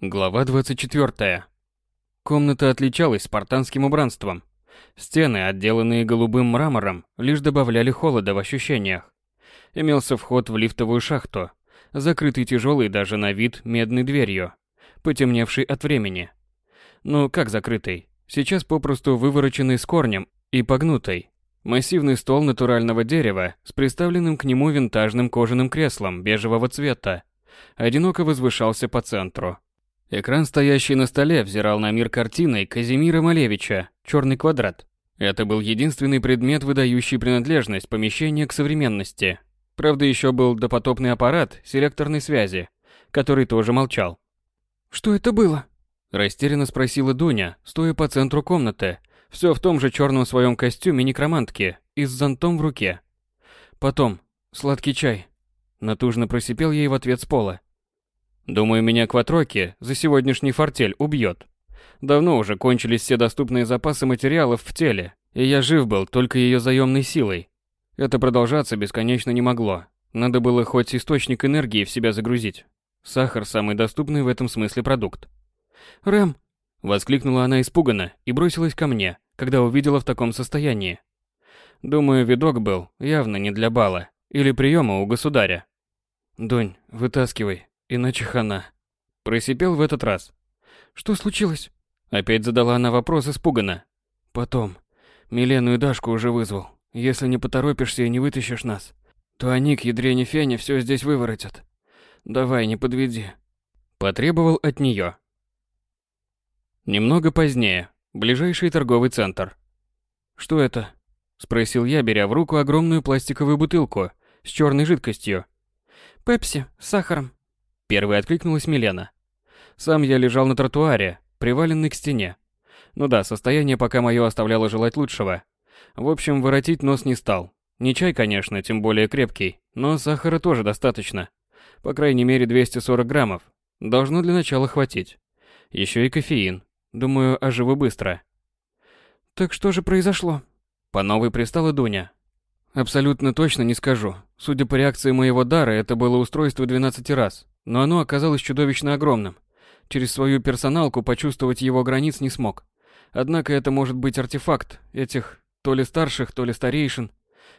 Глава 24. Комната отличалась спартанским убранством. Стены, отделанные голубым мрамором, лишь добавляли холода в ощущениях. Имелся вход в лифтовую шахту, закрытый тяжелой даже на вид медной дверью, потемневший от времени. Ну, как закрытый? Сейчас попросту вывороченный с корнем и погнутый. Массивный стол натурального дерева с приставленным к нему винтажным кожаным креслом бежевого цвета одиноко возвышался по центру. Экран, стоящий на столе, взирал на мир картиной Казимира Малевича «Черный квадрат». Это был единственный предмет, выдающий принадлежность помещения к современности. Правда, еще был допотопный аппарат селекторной связи, который тоже молчал. «Что это было?» Растерянно спросила Дуня, стоя по центру комнаты, все в том же черном своем костюме некромантки и с зонтом в руке. Потом, сладкий чай. Натужно просипел ей в ответ с пола. Думаю, меня Кватроки за сегодняшний фортель убьет. Давно уже кончились все доступные запасы материалов в теле, и я жив был только ее заемной силой. Это продолжаться бесконечно не могло. Надо было хоть источник энергии в себя загрузить. Сахар – самый доступный в этом смысле продукт. «Рэм!» – воскликнула она испуганно и бросилась ко мне, когда увидела в таком состоянии. Думаю, видок был явно не для бала или приема у государя. «Донь, вытаскивай, Иначе хана. Просипел в этот раз. Что случилось? Опять задала она вопрос испуганно. Потом. Милену и Дашку уже вызвал. Если не поторопишься и не вытащишь нас, то они к ядрене фене все здесь выворотят. Давай, не подведи. Потребовал от нее. Немного позднее. Ближайший торговый центр. Что это? Спросил я, беря в руку огромную пластиковую бутылку с черной жидкостью. Пепси с сахаром. Первой откликнулась Милена. Сам я лежал на тротуаре, приваленный к стене. Ну да, состояние пока мое оставляло желать лучшего. В общем, воротить нос не стал. Не чай, конечно, тем более крепкий, но сахара тоже достаточно. По крайней мере 240 граммов. Должно для начала хватить. Еще и кофеин. Думаю, оживу быстро. Так что же произошло? По новой пристала Дуня. Абсолютно точно не скажу. Судя по реакции моего дара, это было устройство 12 раз но оно оказалось чудовищно огромным. Через свою персоналку почувствовать его границ не смог. Однако это может быть артефакт этих то ли старших, то ли старейшин.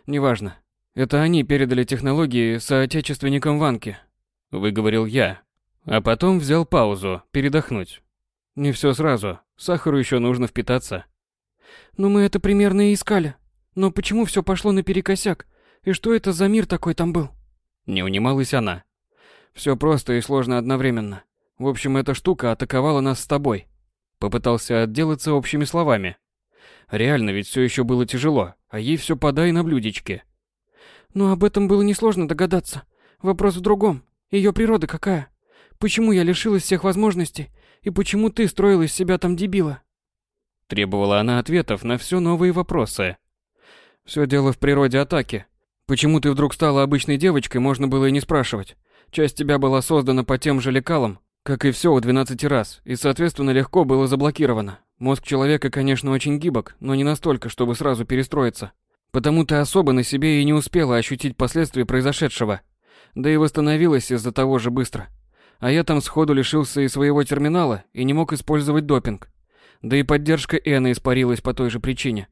Неважно. Это они передали технологии соотечественникам Ванки. Выговорил я. А потом взял паузу, передохнуть. Не все сразу. Сахару еще нужно впитаться. Но мы это примерно и искали. Но почему все пошло наперекосяк? И что это за мир такой там был? Не унималась она. Все просто и сложно одновременно. В общем, эта штука атаковала нас с тобой. Попытался отделаться общими словами. Реально ведь все еще было тяжело, а ей все подай на блюдечке. Но об этом было несложно догадаться. Вопрос в другом. Ее природа какая? Почему я лишилась всех возможностей? И почему ты строила из себя там дебила? Требовала она ответов на все новые вопросы. Все дело в природе атаки. Почему ты вдруг стала обычной девочкой, можно было и не спрашивать. Часть тебя была создана по тем же лекалам, как и все у 12 раз, и, соответственно, легко было заблокировано. Мозг человека, конечно, очень гибок, но не настолько, чтобы сразу перестроиться. Потому ты особо на себе и не успела ощутить последствия произошедшего. Да и восстановилась из-за того же быстро. А я там сходу лишился и своего терминала, и не мог использовать допинг. Да и поддержка Эны испарилась по той же причине.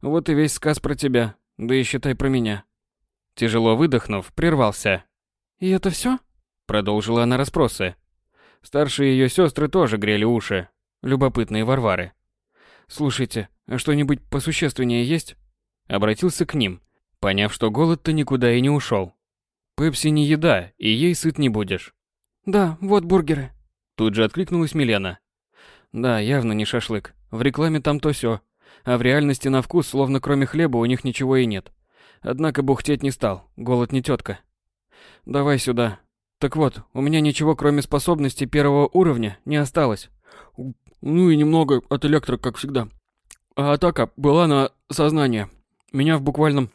Вот и весь сказ про тебя, да и считай про меня. Тяжело выдохнув, прервался. «И это все? Продолжила она расспросы. Старшие ее сестры тоже грели уши. Любопытные Варвары. «Слушайте, а что-нибудь посущественнее есть?» Обратился к ним, поняв, что голод-то никуда и не ушел. «Пепси не еда, и ей сыт не будешь». «Да, вот бургеры». Тут же откликнулась Милена. «Да, явно не шашлык. В рекламе там то все, А в реальности на вкус, словно кроме хлеба, у них ничего и нет. Однако бухтеть не стал, голод не тетка. Давай сюда. Так вот, у меня ничего кроме способностей первого уровня не осталось. Ну и немного от электро, как всегда. А атака была на сознание. Меня в буквальном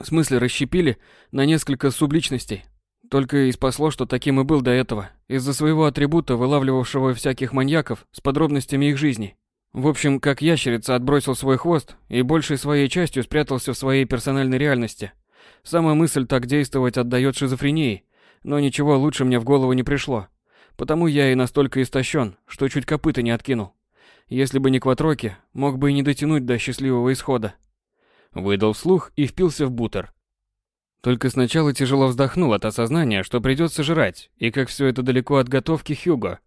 смысле расщепили на несколько субличностей. Только и спасло, что таким и был до этого, из-за своего атрибута, вылавливавшего всяких маньяков с подробностями их жизни. В общем, как ящерица отбросил свой хвост и большей своей частью спрятался в своей персональной реальности – Сама мысль так действовать отдает шизофрении, но ничего лучше мне в голову не пришло. Потому я и настолько истощен, что чуть копыта не откинул. Если бы не кватроки, мог бы и не дотянуть до счастливого исхода. Выдал слух и впился в бутер. Только сначала тяжело вздохнул от осознания, что придется жрать, и как все это далеко от готовки Хьюго.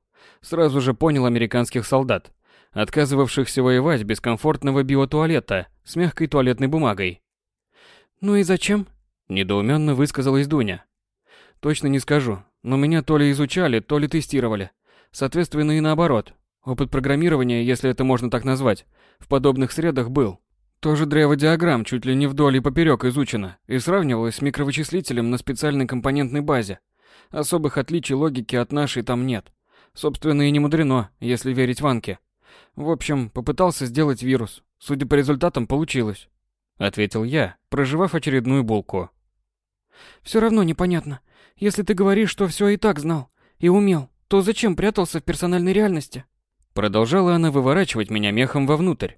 Сразу же понял американских солдат, отказывавшихся воевать без комфортного биотуалета с мягкой туалетной бумагой. «Ну и зачем?» – недоуменно высказалась Дуня. «Точно не скажу, но меня то ли изучали, то ли тестировали. Соответственно, и наоборот. Опыт программирования, если это можно так назвать, в подобных средах был. Тоже древо диаграмм чуть ли не вдоль и поперек изучено и сравнивалось с микровычислителем на специальной компонентной базе. Особых отличий логики от нашей там нет. Собственно, и не мудрено, если верить Ванке. В общем, попытался сделать вирус. Судя по результатам, получилось. Ответил я, проживав очередную булку. Все равно непонятно. Если ты говоришь, что все и так знал и умел, то зачем прятался в персональной реальности? Продолжала она выворачивать меня мехом вовнутрь.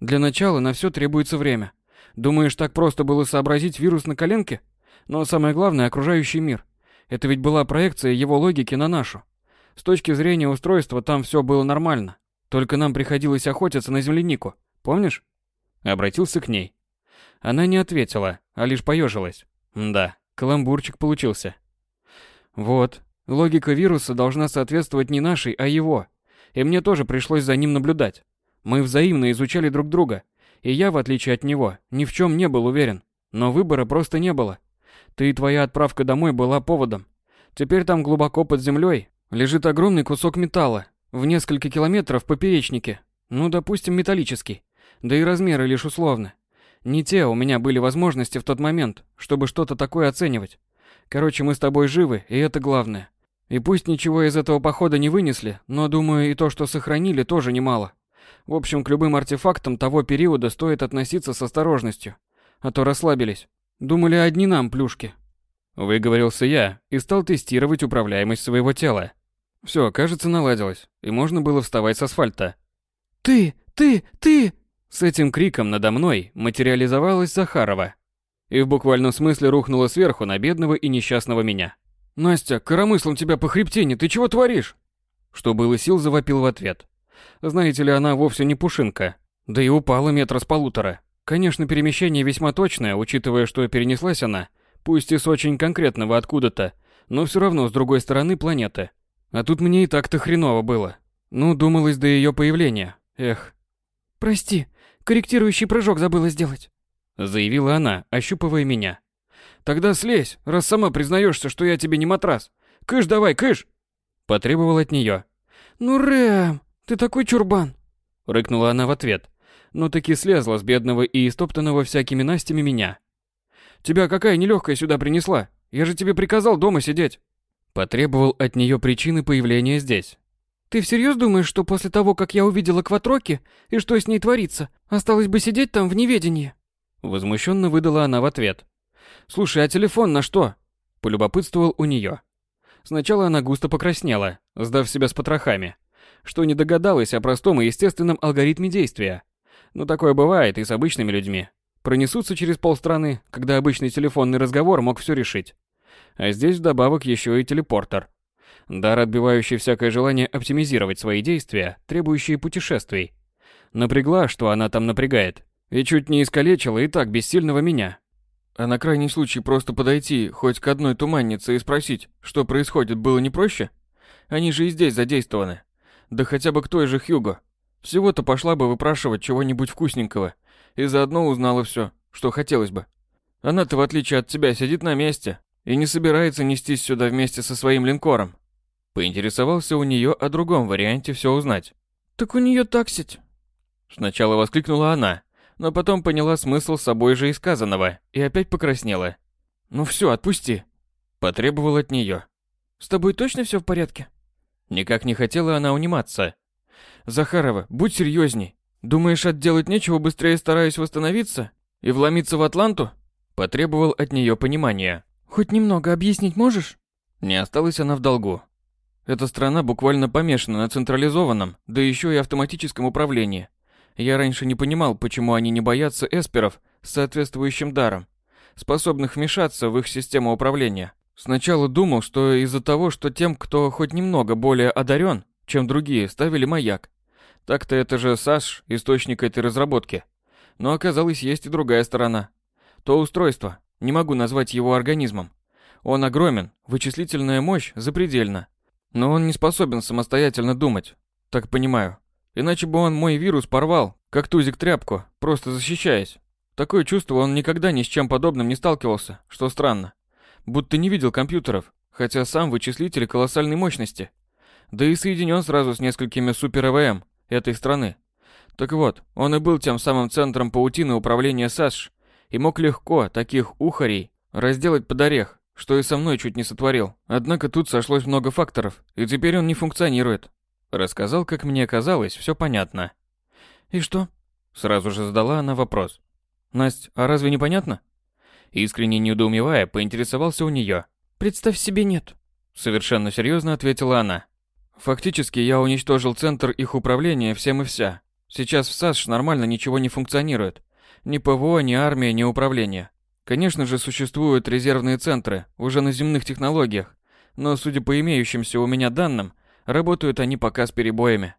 Для начала на все требуется время. Думаешь, так просто было сообразить вирус на коленке? Но самое главное – окружающий мир. Это ведь была проекция его логики на нашу. С точки зрения устройства там все было нормально. Только нам приходилось охотиться на землянику. Помнишь? Обратился к ней. Она не ответила, а лишь поежилась. Да, каламбурчик получился. Вот, логика вируса должна соответствовать не нашей, а его и мне тоже пришлось за ним наблюдать. Мы взаимно изучали друг друга, и я, в отличие от него, ни в чем не был уверен. Но выбора просто не было. Ты и твоя отправка домой была поводом. Теперь там глубоко под землей лежит огромный кусок металла, в несколько километров поперечнике. Ну, допустим, металлический. Да и размеры лишь условно. Не те у меня были возможности в тот момент, чтобы что-то такое оценивать. Короче, мы с тобой живы, и это главное. И пусть ничего из этого похода не вынесли, но думаю, и то, что сохранили, тоже немало. В общем, к любым артефактам того периода стоит относиться с осторожностью. А то расслабились. Думали одни нам плюшки. Выговорился я и стал тестировать управляемость своего тела. Все, кажется, наладилось, и можно было вставать с асфальта. «Ты! Ты! Ты!» С этим криком надо мной материализовалась Захарова. И в буквальном смысле рухнула сверху на бедного и несчастного меня. «Настя, коромыслом тебя по хребтине, ты чего творишь?» Что было сил, завопил в ответ. Знаете ли, она вовсе не пушинка. Да и упала метра с полутора. Конечно, перемещение весьма точное, учитывая, что перенеслась она, пусть и с очень конкретного откуда-то, но все равно с другой стороны планеты. А тут мне и так-то хреново было. Ну, думалось до ее появления. Эх. «Прости, корректирующий прыжок забыла сделать», заявила она, ощупывая меня. Тогда слезь, раз сама признаешься, что я тебе не матрас. Кыш давай, кыш!» Потребовал от нее. «Ну, Рэм, ты такой чурбан!» Рыкнула она в ответ, но таки слезла с бедного и истоптанного всякими настями меня. «Тебя какая нелегкая сюда принесла? Я же тебе приказал дома сидеть!» Потребовал от нее причины появления здесь. «Ты всерьез думаешь, что после того, как я увидела Кватроки и что с ней творится, осталось бы сидеть там в неведении?» Возмущенно выдала она в ответ. «Слушай, а телефон на что?» Полюбопытствовал у нее. Сначала она густо покраснела, сдав себя с потрохами, что не догадалась о простом и естественном алгоритме действия. Но такое бывает и с обычными людьми. Пронесутся через полстраны, когда обычный телефонный разговор мог все решить. А здесь вдобавок еще и телепортер. Дар, отбивающий всякое желание оптимизировать свои действия, требующие путешествий. Напрягла, что она там напрягает, и чуть не искалечила и так бессильного меня. А на крайний случай просто подойти хоть к одной туманнице и спросить, что происходит, было не проще? Они же и здесь задействованы. Да хотя бы к той же Хьюго. Всего-то пошла бы выпрашивать чего-нибудь вкусненького. И заодно узнала все, что хотелось бы. Она-то, в отличие от тебя, сидит на месте и не собирается нестись сюда вместе со своим линкором. Поинтересовался у нее о другом варианте все узнать. «Так у нее таксить!» Сначала воскликнула она, но потом поняла смысл собой же и сказанного, и опять покраснела. «Ну все, отпусти!» Потребовал от нее. «С тобой точно все в порядке?» Никак не хотела она униматься. «Захарова, будь серьезней. Думаешь, отделать нечего, быстрее стараясь восстановиться? И вломиться в Атланту?» Потребовал от нее понимания. «Хоть немного объяснить можешь?» Не осталась она в долгу. Эта страна буквально помешана на централизованном, да еще и автоматическом управлении. Я раньше не понимал, почему они не боятся эсперов с соответствующим даром, способных вмешаться в их систему управления. Сначала думал, что из-за того, что тем, кто хоть немного более одарен, чем другие, ставили маяк. Так-то это же САШ, источник этой разработки. Но оказалось, есть и другая сторона. То устройство, не могу назвать его организмом. Он огромен, вычислительная мощь запредельна. Но он не способен самостоятельно думать, так понимаю. Иначе бы он мой вирус порвал, как тузик тряпку, просто защищаясь. Такое чувство он никогда ни с чем подобным не сталкивался, что странно. Будто не видел компьютеров, хотя сам вычислитель колоссальной мощности. Да и соединен сразу с несколькими супер-ЭВМ этой страны. Так вот, он и был тем самым центром паутины управления САСШ и мог легко таких ухарей разделать под орех, что и со мной чуть не сотворил. Однако тут сошлось много факторов, и теперь он не функционирует. Рассказал, как мне казалось, все понятно. «И что?» Сразу же задала она вопрос. «Насть, а разве не понятно?» Искренне недоумевая, поинтересовался у нее. «Представь себе, нет». Совершенно серьезно ответила она. «Фактически я уничтожил центр их управления всем и вся. Сейчас в САСШ нормально ничего не функционирует. Ни ПВО, ни армия, ни управление. Конечно же, существуют резервные центры, уже на земных технологиях, но, судя по имеющимся у меня данным, работают они пока с перебоями.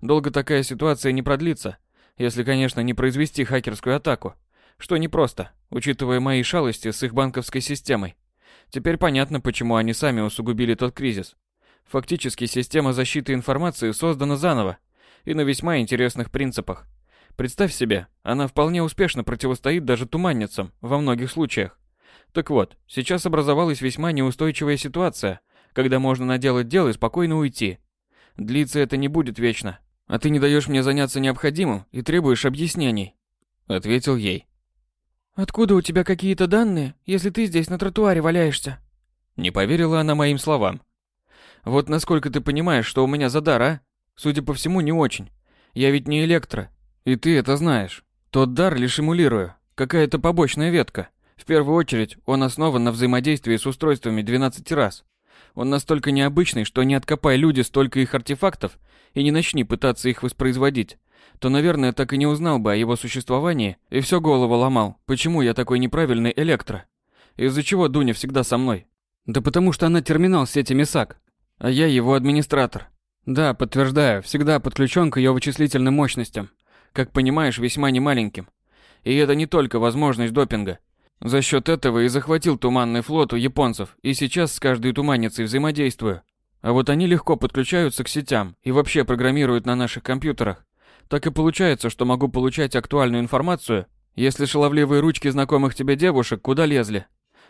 Долго такая ситуация не продлится, если, конечно, не произвести хакерскую атаку, что непросто, учитывая мои шалости с их банковской системой. Теперь понятно, почему они сами усугубили тот кризис. Фактически система защиты информации создана заново и на весьма интересных принципах. Представь себе, она вполне успешно противостоит даже туманницам во многих случаях. Так вот, сейчас образовалась весьма неустойчивая ситуация, когда можно наделать дел и спокойно уйти. Длиться это не будет вечно. А ты не даешь мне заняться необходимым и требуешь объяснений. Ответил ей. Откуда у тебя какие-то данные, если ты здесь на тротуаре валяешься? Не поверила она моим словам. Вот насколько ты понимаешь, что у меня за дар, а? Судя по всему, не очень. Я ведь не электро, и ты это знаешь. Тот дар лишь эмулирую. Какая-то побочная ветка. В первую очередь, он основан на взаимодействии с устройствами 12 раз. Он настолько необычный, что не откопай люди столько их артефактов и не начни пытаться их воспроизводить, то, наверное, так и не узнал бы о его существовании и все голову ломал, почему я такой неправильный электро. Из-за чего Дуня всегда со мной? Да потому что она терминал сети МИСАК, а я его администратор. Да, подтверждаю, всегда подключен к ее вычислительным мощностям как понимаешь, весьма немаленьким. И это не только возможность допинга. За счет этого и захватил туманный флот у японцев, и сейчас с каждой туманницей взаимодействую. А вот они легко подключаются к сетям и вообще программируют на наших компьютерах. Так и получается, что могу получать актуальную информацию, если шаловливые ручки знакомых тебе девушек куда лезли.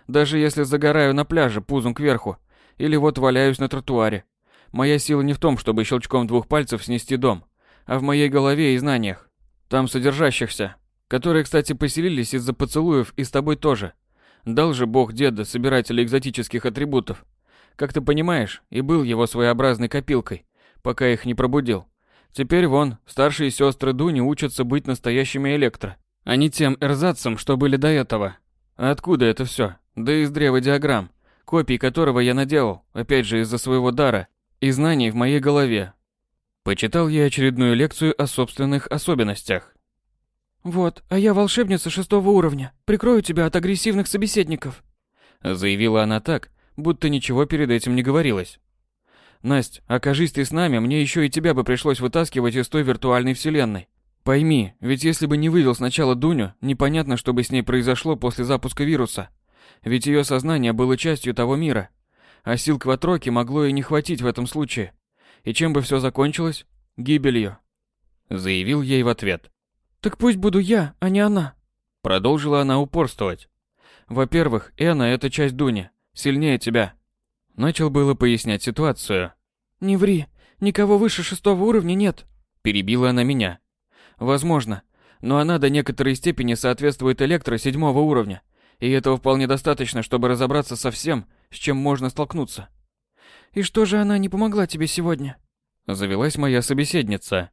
Даже если загораю на пляже пузом кверху, или вот валяюсь на тротуаре. Моя сила не в том, чтобы щелчком двух пальцев снести дом, а в моей голове и знаниях там содержащихся, которые, кстати, поселились из-за поцелуев и с тобой тоже. Дал же бог деда, собирателя экзотических атрибутов. Как ты понимаешь, и был его своеобразной копилкой, пока их не пробудил. Теперь вон, старшие сестры Дуни учатся быть настоящими электро, а не тем эрзацем, что были до этого. А откуда это все? Да из древа диаграмм, копий которого я наделал, опять же из-за своего дара и знаний в моей голове, Почитал я очередную лекцию о собственных особенностях. «Вот, а я волшебница шестого уровня. Прикрою тебя от агрессивных собеседников», заявила она так, будто ничего перед этим не говорилось. «Насть, окажись ты с нами, мне еще и тебя бы пришлось вытаскивать из той виртуальной вселенной. Пойми, ведь если бы не вывел сначала Дуню, непонятно, что бы с ней произошло после запуска вируса. Ведь ее сознание было частью того мира. А сил Кватроки могло и не хватить в этом случае. И чем бы все закончилось? Гибелью. Заявил ей в ответ. Так пусть буду я, а не она. Продолжила она упорствовать. Во-первых, Эна — это часть Дуни, сильнее тебя. Начал было пояснять ситуацию. Не ври, никого выше шестого уровня нет. Перебила она меня. Возможно, но она до некоторой степени соответствует электро седьмого уровня, и этого вполне достаточно, чтобы разобраться со всем, с чем можно столкнуться. И что же она не помогла тебе сегодня? Завелась моя собеседница.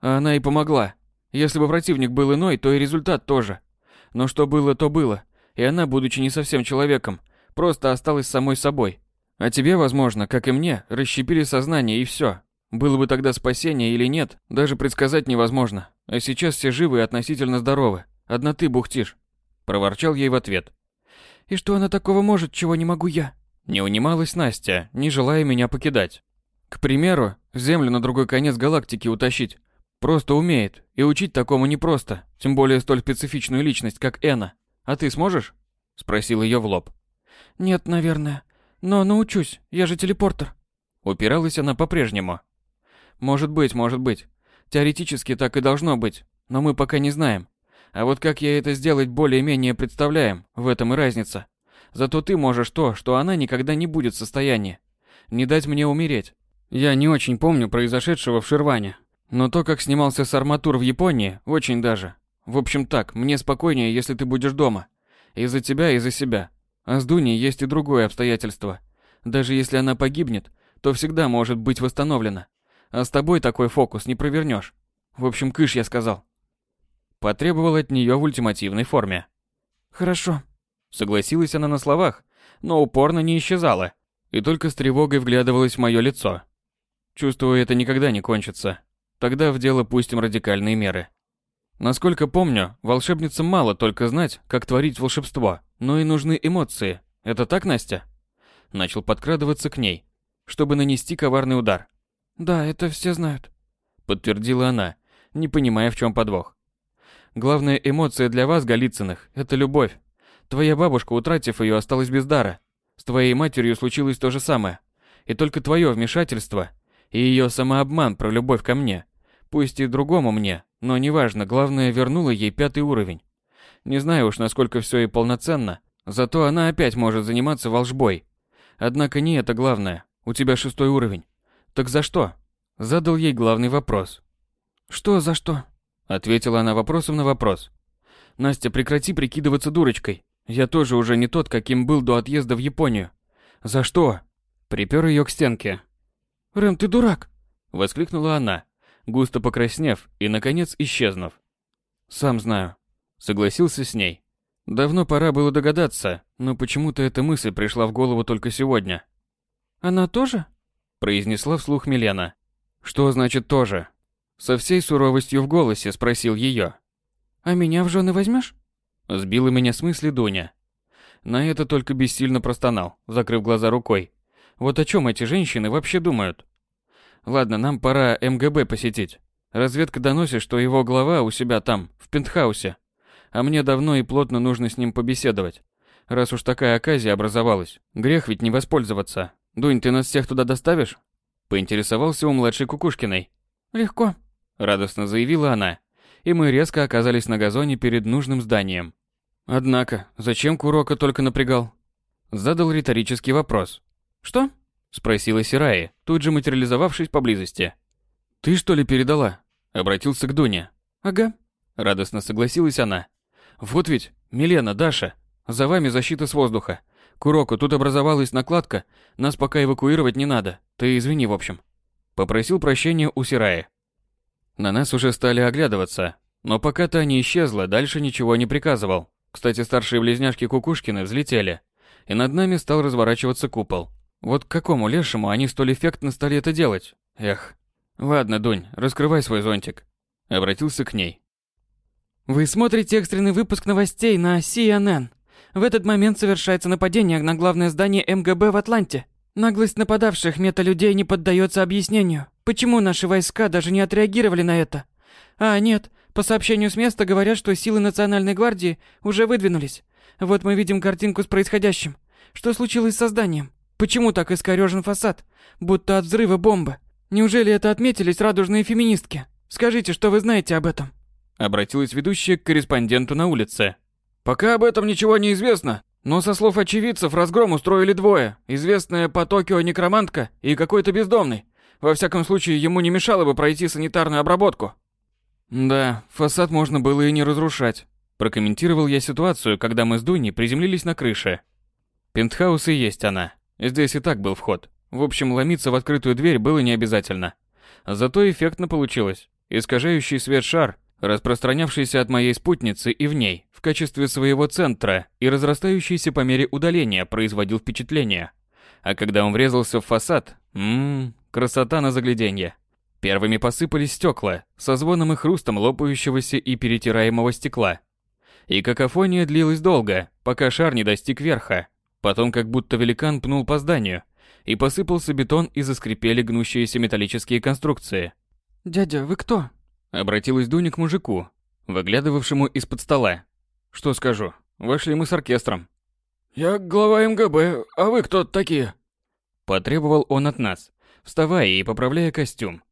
А она и помогла. Если бы противник был иной, то и результат тоже. Но что было, то было. И она, будучи не совсем человеком, просто осталась самой собой. А тебе, возможно, как и мне, расщепили сознание и все. Было бы тогда спасение или нет, даже предсказать невозможно. А сейчас все живы и относительно здоровы. Одна ты бухтишь. Проворчал ей в ответ. И что она такого может, чего не могу я? Не унималась Настя, не желая меня покидать. К примеру, Землю на другой конец галактики утащить. Просто умеет, и учить такому непросто, тем более столь специфичную личность, как Эна. А ты сможешь? Спросил ее в лоб. Нет, наверное. Но научусь, я же телепортер. Упиралась она по-прежнему. Может быть, может быть. Теоретически так и должно быть, но мы пока не знаем. А вот как я это сделать более-менее представляем, в этом и разница. Зато ты можешь то, что она никогда не будет в состоянии. Не дать мне умереть. Я не очень помню произошедшего в Ширване. Но то, как снимался с арматур в Японии, очень даже. В общем так, мне спокойнее, если ты будешь дома. Из-за тебя и за себя. А с Дуней есть и другое обстоятельство. Даже если она погибнет, то всегда может быть восстановлена. А с тобой такой фокус не провернешь. В общем, кыш, я сказал. Потребовал от нее в ультимативной форме. Хорошо. Согласилась она на словах, но упорно не исчезала. И только с тревогой вглядывалась в мое лицо. Чувствую, это никогда не кончится. Тогда в дело пустим радикальные меры. Насколько помню, волшебницам мало только знать, как творить волшебство, но и нужны эмоции. Это так, Настя? Начал подкрадываться к ней, чтобы нанести коварный удар. Да, это все знают. Подтвердила она, не понимая, в чем подвох. Главная эмоция для вас, Голицыных, это любовь. Твоя бабушка, утратив ее, осталась без дара. С твоей матерью случилось то же самое. И только твое вмешательство и ее самообман про любовь ко мне, пусть и другому мне, но неважно, главное, вернула ей пятый уровень. Не знаю уж, насколько все и полноценно, зато она опять может заниматься волжбой. Однако не это главное, у тебя шестой уровень. Так за что? Задал ей главный вопрос. Что за что? Ответила она вопросом на вопрос. Настя, прекрати прикидываться дурочкой. Я тоже уже не тот, каким был до отъезда в Японию. За что? Припер ее к стенке. Рэм, ты дурак! Воскликнула она густо покраснев и, наконец, исчезнув. «Сам знаю», — согласился с ней. Давно пора было догадаться, но почему-то эта мысль пришла в голову только сегодня. «Она тоже?» — произнесла вслух Милена. «Что значит «тоже»?» Со всей суровостью в голосе спросил ее. «А меня в жены возьмешь?» Сбила меня с мысли Дуня. На это только бессильно простонал, закрыв глаза рукой. Вот о чем эти женщины вообще думают? Ладно, нам пора МГБ посетить. Разведка доносит, что его глава у себя там, в пентхаусе. А мне давно и плотно нужно с ним побеседовать. Раз уж такая оказия образовалась, грех ведь не воспользоваться. Дунь, ты нас всех туда доставишь? Поинтересовался у младшей Кукушкиной. Легко. Радостно заявила она. И мы резко оказались на газоне перед нужным зданием. Однако, зачем Курока только напрягал? Задал риторический вопрос. Что? Спросила Сираи, тут же материализовавшись поблизости. «Ты что ли передала?» Обратился к Дуне. «Ага». Радостно согласилась она. «Вот ведь, Милена, Даша, за вами защита с воздуха. Куроку, тут образовалась накладка, нас пока эвакуировать не надо. Ты извини, в общем». Попросил прощения у Сираи. На нас уже стали оглядываться, но пока та не исчезла, дальше ничего не приказывал. Кстати, старшие близняшки Кукушкины взлетели, и над нами стал разворачиваться купол. Вот к какому лешему они столь эффектно стали это делать? Эх. Ладно, Дунь, раскрывай свой зонтик. Обратился к ней. Вы смотрите экстренный выпуск новостей на CNN. В этот момент совершается нападение на главное здание МГБ в Атланте. Наглость нападавших мета-людей не поддается объяснению. Почему наши войска даже не отреагировали на это? А, нет, по сообщению с места говорят, что силы Национальной гвардии уже выдвинулись. Вот мы видим картинку с происходящим. Что случилось с зданием? Почему так искорёжен фасад? Будто от взрыва бомбы. Неужели это отметились радужные феминистки? Скажите, что вы знаете об этом?» Обратилась ведущая к корреспонденту на улице. «Пока об этом ничего не известно, но со слов очевидцев разгром устроили двое. Известная по Токио некромантка и какой-то бездомный. Во всяком случае, ему не мешало бы пройти санитарную обработку». «Да, фасад можно было и не разрушать», прокомментировал я ситуацию, когда мы с Дуней приземлились на крыше. Пентхаус и есть она. Здесь и так был вход. В общем, ломиться в открытую дверь было не обязательно. Зато эффектно получилось. Искажающий свет шар, распространявшийся от моей спутницы и в ней, в качестве своего центра и разрастающийся по мере удаления, производил впечатление. А когда он врезался в фасад, ммм, красота на загляденье. Первыми посыпались стекла, со звоном и хрустом лопающегося и перетираемого стекла. И какофония длилась долго, пока шар не достиг верха. Потом как будто великан пнул по зданию, и посыпался бетон и заскрипели гнущиеся металлические конструкции. «Дядя, вы кто?» Обратилась Дуня к мужику, выглядывавшему из-под стола. «Что скажу? Вошли мы с оркестром». «Я глава МГБ, а вы кто такие?» Потребовал он от нас, вставая и поправляя костюм.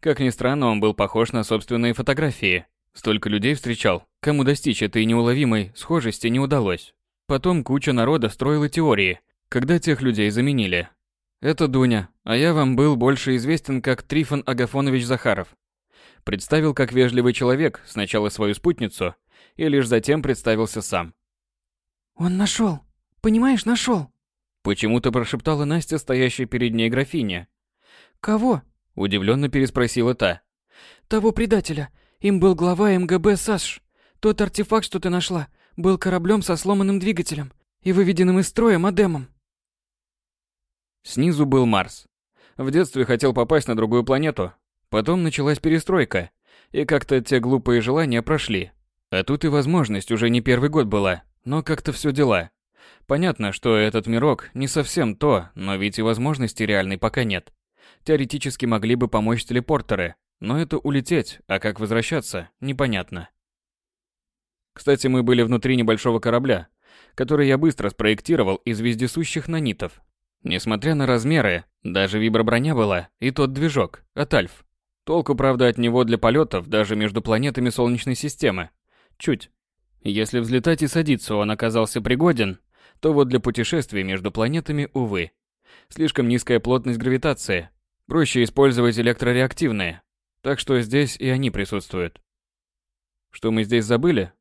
Как ни странно, он был похож на собственные фотографии. Столько людей встречал, кому достичь этой неуловимой схожести не удалось. Потом куча народа строила теории, когда тех людей заменили. Это Дуня, а я вам был больше известен как Трифон Агафонович Захаров. Представил как вежливый человек сначала свою спутницу, и лишь затем представился сам. «Он нашел. Понимаешь, нашел. Почему-то прошептала Настя, стоящая перед ней графиня. «Кого?» – удивленно переспросила та. «Того предателя. Им был глава МГБ САШ. Тот артефакт, что ты нашла, был кораблем со сломанным двигателем и выведенным из строя модемом. Снизу был Марс. В детстве хотел попасть на другую планету. Потом началась перестройка, и как-то те глупые желания прошли. А тут и возможность уже не первый год была, но как-то все дела. Понятно, что этот мирок не совсем то, но ведь и возможности реальной пока нет. Теоретически могли бы помочь телепортеры, но это улететь, а как возвращаться, непонятно. Кстати, мы были внутри небольшого корабля, который я быстро спроектировал из вездесущих нанитов. Несмотря на размеры, даже виброброня была, и тот движок, от Альф. Толку, правда, от него для полетов даже между планетами Солнечной системы. Чуть. Если взлетать и садиться он оказался пригоден, то вот для путешествий между планетами, увы. Слишком низкая плотность гравитации. Проще использовать электрореактивные. Так что здесь и они присутствуют. Что мы здесь забыли?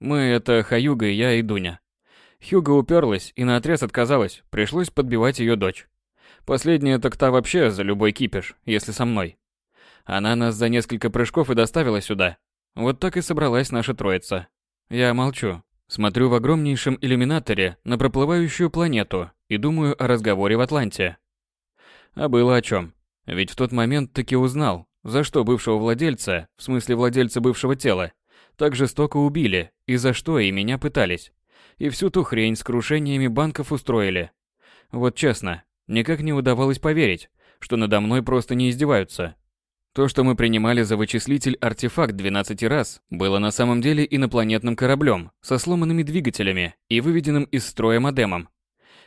Мы — это Хаюга, я и Дуня. Хьюга уперлась и наотрез отказалась, пришлось подбивать ее дочь. Последняя так та вообще за любой кипиш, если со мной. Она нас за несколько прыжков и доставила сюда. Вот так и собралась наша троица. Я молчу, смотрю в огромнейшем иллюминаторе на проплывающую планету и думаю о разговоре в Атланте. А было о чем. Ведь в тот момент таки узнал, за что бывшего владельца, в смысле владельца бывшего тела, так жестоко убили и за что и меня пытались и всю ту хрень с крушениями банков устроили. Вот честно, никак не удавалось поверить, что надо мной просто не издеваются. То, что мы принимали за вычислитель-артефакт 12 раз, было на самом деле инопланетным кораблем со сломанными двигателями и выведенным из строя модемом.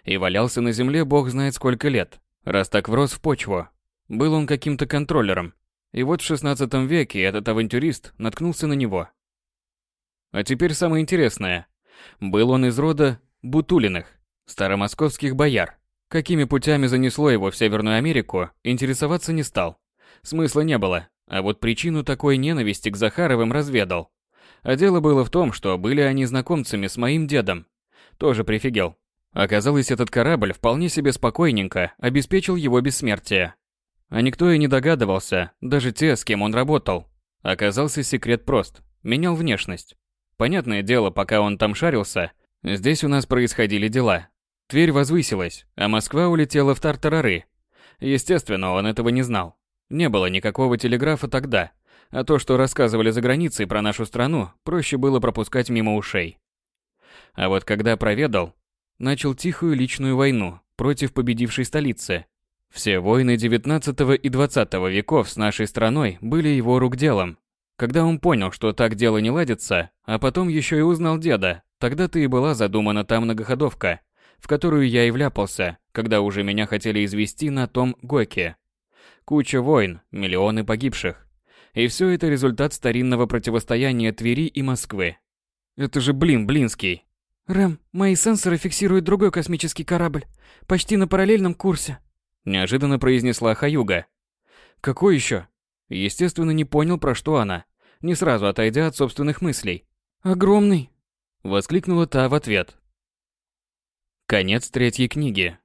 И валялся на Земле бог знает сколько лет, раз так врос в почву. Был он каким-то контроллером. И вот в 16 веке этот авантюрист наткнулся на него. А теперь самое интересное. Был он из рода Бутулиных, старомосковских бояр. Какими путями занесло его в Северную Америку, интересоваться не стал. Смысла не было, а вот причину такой ненависти к Захаровым разведал. А дело было в том, что были они знакомцами с моим дедом. Тоже прифигел. Оказалось, этот корабль вполне себе спокойненько обеспечил его бессмертие. А никто и не догадывался, даже те, с кем он работал. Оказался секрет прост. Менял внешность. Понятное дело, пока он там шарился, здесь у нас происходили дела. Тверь возвысилась, а Москва улетела в тартарары. Естественно, он этого не знал. Не было никакого телеграфа тогда, а то, что рассказывали за границей про нашу страну, проще было пропускать мимо ушей. А вот когда проведал, начал тихую личную войну против победившей столицы. Все войны 19 и 20 веков с нашей страной были его рук делом, когда он понял, что так дело не ладится, а потом еще и узнал деда, тогда-то и была задумана та многоходовка, в которую я и вляпался, когда уже меня хотели извести на том Гоке. Куча войн, миллионы погибших. И все это результат старинного противостояния Твери и Москвы. Это же блин, блинский. Рэм, мои сенсоры фиксируют другой космический корабль, почти на параллельном курсе. Неожиданно произнесла Хаюга. Какой еще? Естественно, не понял, про что она, не сразу отойдя от собственных мыслей. «Огромный!» Воскликнула та в ответ. Конец третьей книги.